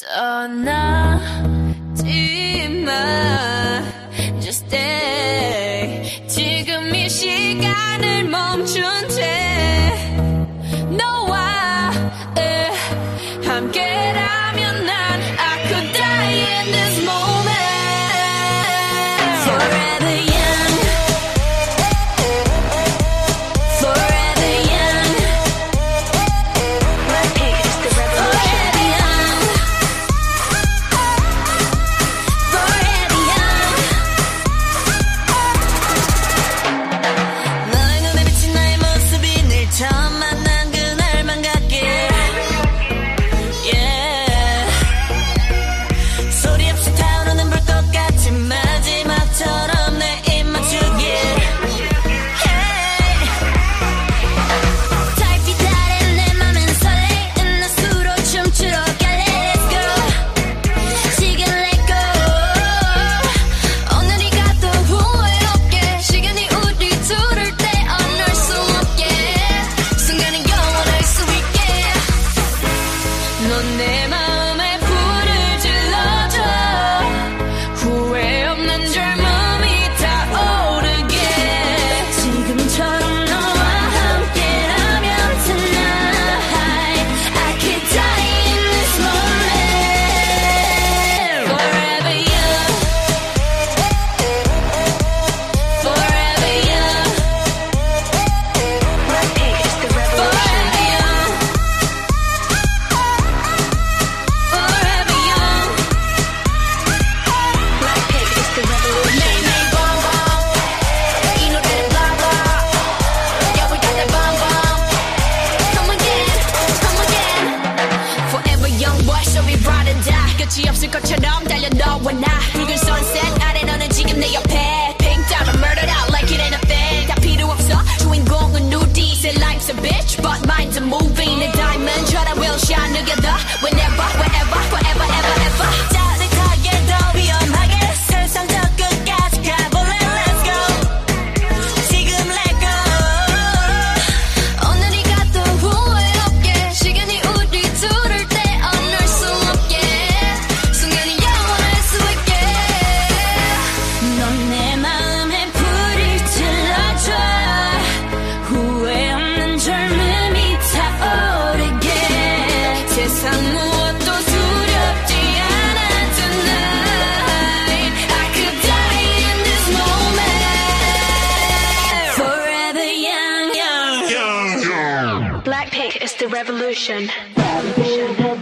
떠나지 마. Just stay. 지금 이 시간을 멈춘 채 너와 함께라면 I could die in this moment 내 맘. 끝이 없을 것처럼 달려너 와나. 붉은 sunset 아래 너는 지금 내 옆에. Pink diamond murdered out like it ain't a thing. 다 필요 없어. 주인공은 누디 Say life's a bitch but mine's a movie epic is the revolution. revolution.